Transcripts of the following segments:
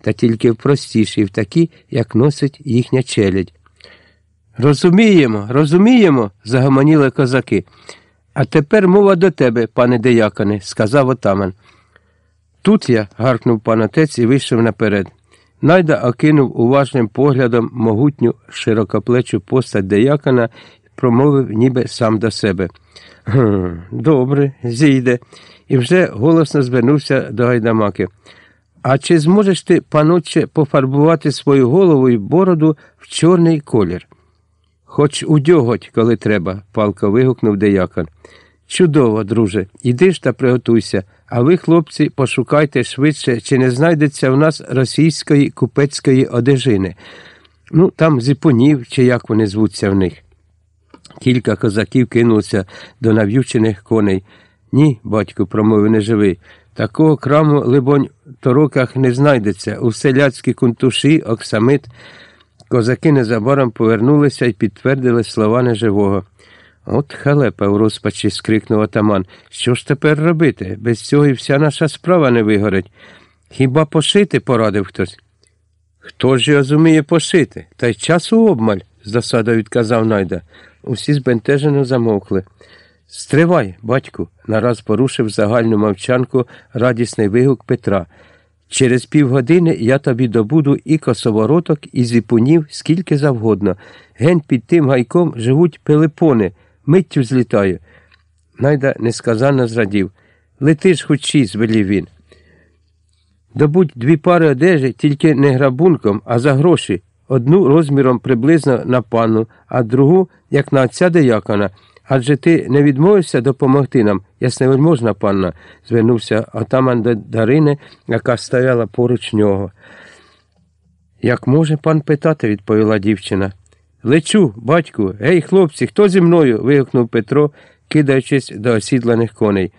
та тільки в простіші, в такі, як носить їхня челядь. Розуміємо, розуміємо, загомоніли козаки. А тепер мова до тебе, пане деякане, сказав отаман. Тут я, гаркнув пан отець і вийшов наперед. Найда окинув уважним поглядом могутню широкоплечу постать деякана промовив ніби сам до себе. «Гм, Добре, зійде, і вже голосно звернувся до гайдамаки. А чи зможеш ти, панотче, пофарбувати свою голову і бороду в чорний колір? Хоч удьоготь, коли треба, палко вигукнув деякон. Чудово, друже, іди ж та приготуйся, а ви, хлопці, пошукайте швидше, чи не знайдеться в нас російської купецької одежини. Ну, там зіпунів, чи як вони звуться в них. Кілька козаків кинулося до нав'ючених коней. Ні, батько, промовив неживий. Такого краму, либонь, тороках не знайдеться. У селяцькі кунтуші, оксамит. Козаки незабаром повернулися і підтвердили слова неживого. От халепа в розпачі скрикнув отаман. Що ж тепер робити? Без цього і вся наша справа не вигорить. Хіба пошити порадив хтось? Хто ж його зуміє пошити? Та й часу обмаль, з досадою відказав найда. Усі збентежено замовкли. Стривай, батьку, нараз порушив загальну мовчанку радісний вигук Петра. Через півгодини я тобі добуду і косовороток, і зіпунів, скільки завгодно. Ген під тим гайком живуть пелепони, миттю злітаю. Найда несказанно зрадів. Лети ж хоч звелів він. Добудь дві пари одежі тільки не грабунком, а за гроші. Одну розміром приблизно на панну, а другу, як на отця деякона. Адже ти не відмовився допомогти нам, ясневельможна панна, звернувся отаман до Дарини, яка стояла поруч нього. Як може пан питати, відповіла дівчина. Лечу, батьку, гей, хлопці, хто зі мною? вигукнув Петро, кидаючись до осідланих коней.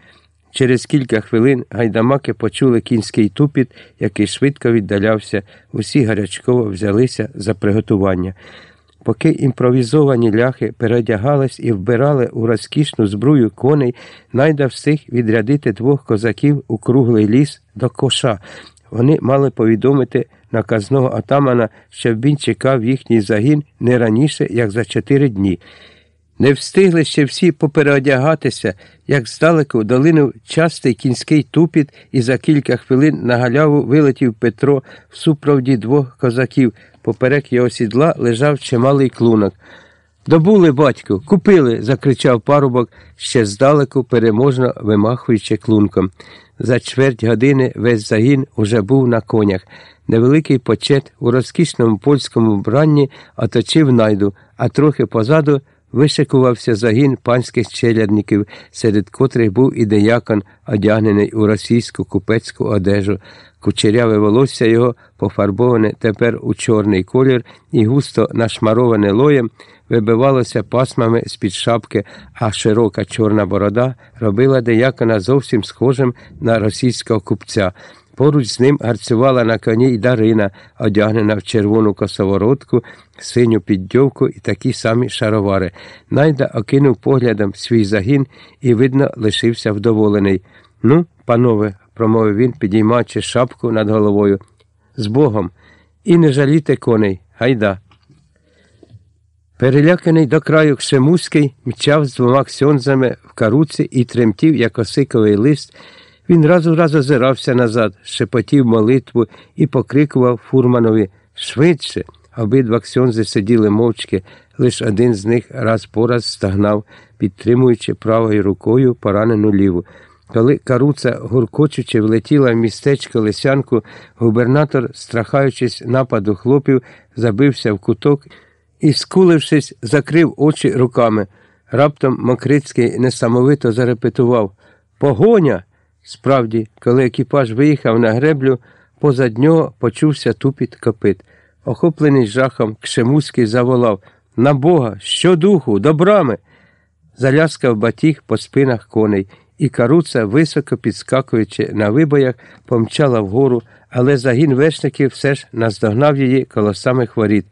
Через кілька хвилин гайдамаки почули кінський тупіт, який швидко віддалявся, усі гарячково взялися за приготування. Поки імпровізовані ляхи передягались і вбирали у розкішну збрую коней, найда встиг відрядити двох козаків у круглий ліс до коша. Вони мали повідомити наказного атамана, щоб він чекав їхній загін не раніше, як за чотири дні. Не встигли ще всі попереодягатися, як здалеку долинув частий кінський тупіт, і за кілька хвилин на галяву вилетів Петро в супроводі двох козаків. Поперек його сідла лежав чималий клунок. Добули, батьку, купили, закричав парубок, ще здалеку, переможно вимахуючи клунком. За чверть години весь загін уже був на конях. Невеликий почет у розкішному польському вбранні оточив найду, а трохи позаду вишикувався загін панських челядників, серед котрих був і деякон, одягнений у російську купецьку одежу. Кучеряве волосся його, пофарбоване тепер у чорний колір і густо нашмароване лоєм, вибивалося пасмами з-під шапки, а широка чорна борода робила деякона зовсім схожим на російського купця. Поруч з ним гарцювала на коні й Дарина, одягнена в червону косоворотку, синю піддьовку і такі самі шаровари. Найда окинув поглядом свій загін і, видно, лишився вдоволений. Ну, панове, промовив він, підіймаючи шапку над головою. З Богом. І не жалійте коней, гайда. Переляканий до краю Кшемуський мчав з двома ксьонзами в каруці і тремтів, як осиковий лист. Він раз у раз озирався назад, шепотів молитву і покрикував фурманові швидше. Обидва ксьонзи сиділи мовчки, лише один з них раз по раз стагнав, підтримуючи правою рукою поранену ліву. Коли каруца, гуркочучи, влетіла в містечко Лисянку, губернатор, страхаючись нападу хлопів, забився в куток і, скулившись, закрив очі руками. Раптом Мокрицький несамовито зарепетував Погоня! Справді, коли екіпаж виїхав на греблю, позад нього почувся тупіт копит. Охоплений жахом, Кшемуський заволав На Бога, що духу, до брами. Заляскав батіг по спинах коней, і каруца, високо підскакуючи на вибоях, помчала вгору, але загін вершників все ж наздогнав її коло самих воріт.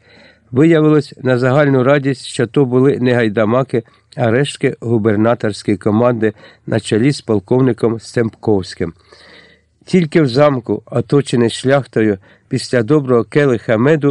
Виявилось на загальну радість, що то були не гайдамаки, а рештки губернаторської команди на чолі з полковником Стемпковським. Тільки в замку, оточений шляхтою, після доброго келиха меду